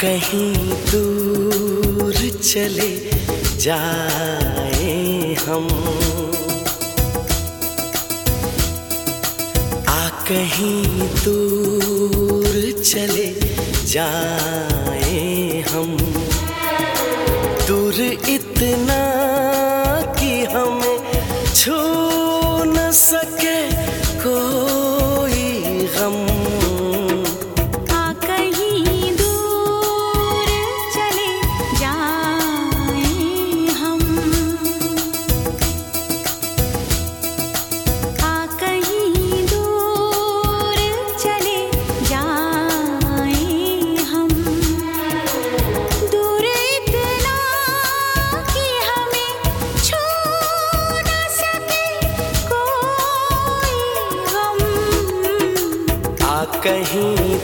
कहीं दूर चले जाए हम। आ कहीं दूर चले जाए हम। दूर इतना कि हमें छू न सके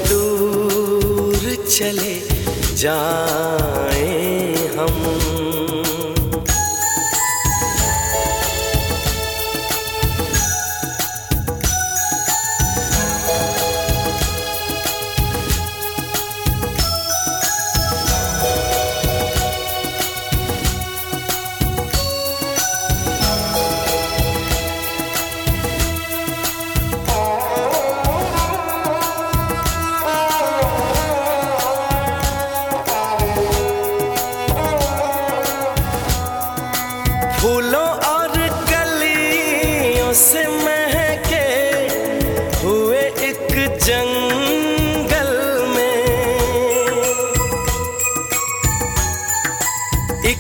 दूर चले जाए हम।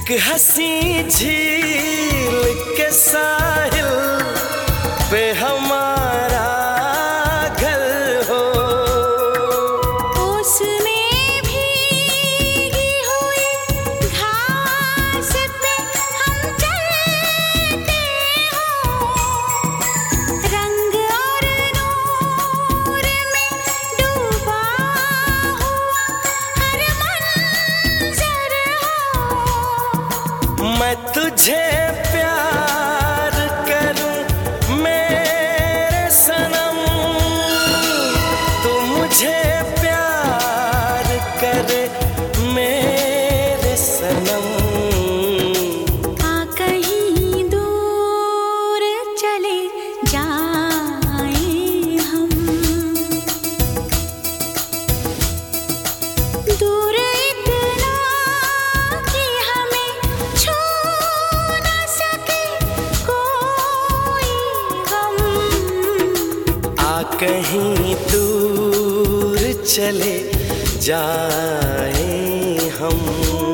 एक हँसी झील के साहिल पे हम तुझे कहीं दूर चले जाए हम।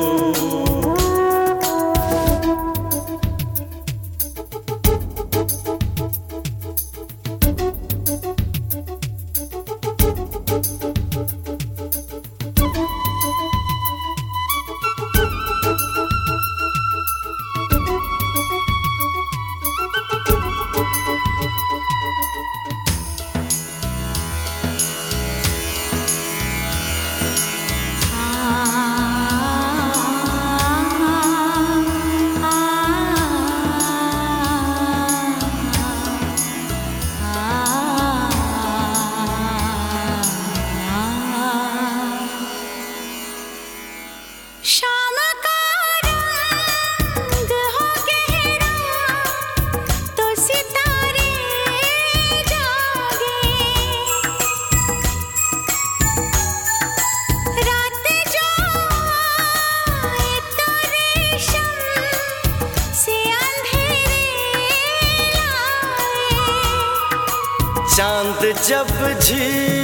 चाँद जब झी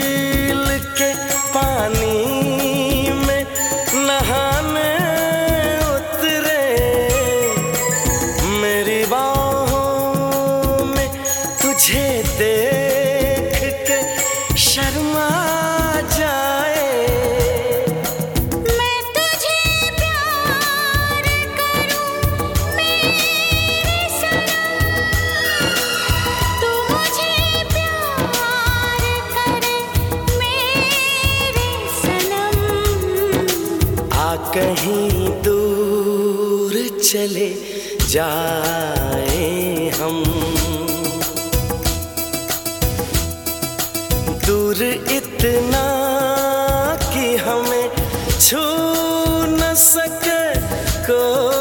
कहीं दूर चले जाए हम। दूर इतना कि हमें छू न सके कोई।